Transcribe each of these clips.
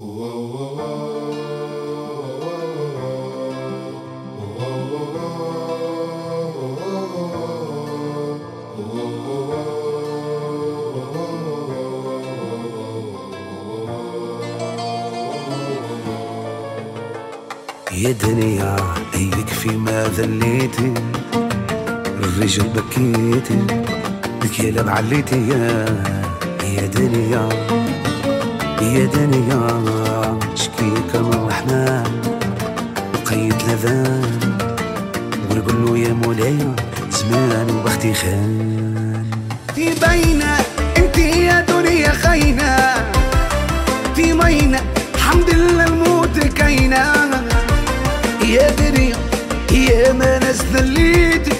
يا دنيا يكفي ما ذليتي الرجل بكيتي الكلاب عليتي يا يا دنيا. يا دنيا شكيك من الرحمن وقيد لذان ونقول له يا مولاي زمان وبختي خان. في بينا انت يا دنيا خاينة في مينا الحمد لله الموت كاينة يا دنيا يا ما ناس ذليتي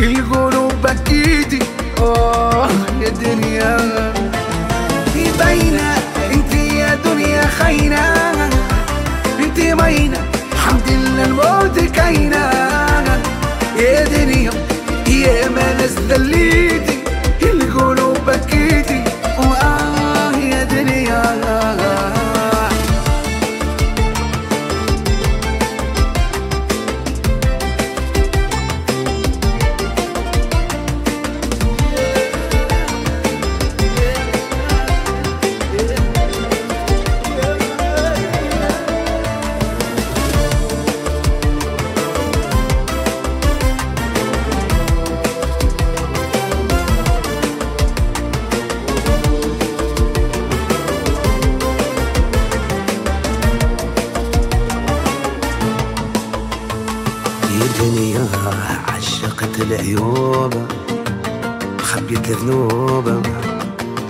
القلوب بكيتي آه يا دنيا. ما ناس يا دنيا عشقت العيوب خبيت الذنوب.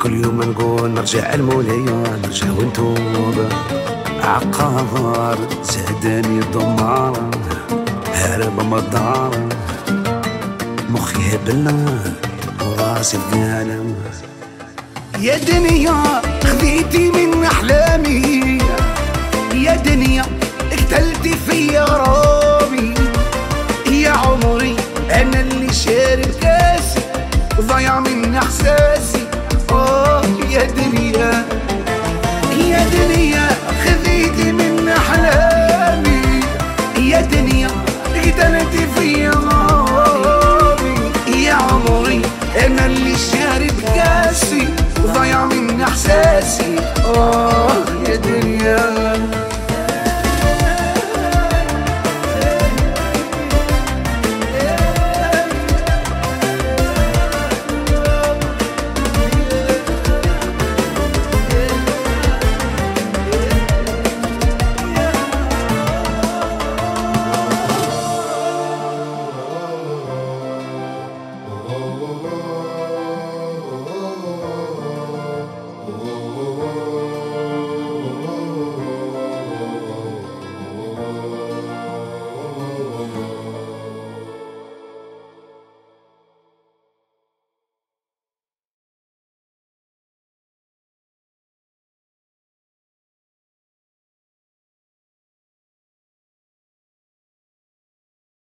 كل يوم نقول نرجع المولية نرجع ونتوب. عقار زادني الدمار هارب من الدار. مخي هبلنا وراسي القلم يا دنيا خذيتي شارب كاسي ضيع من احساسي. آه يا دنيا يا دنيا خذيتي من أحلامي. يا دنيا اقتلتي في غرامي يا عمري أنا اللي شارب كاسي oh, oh, oh.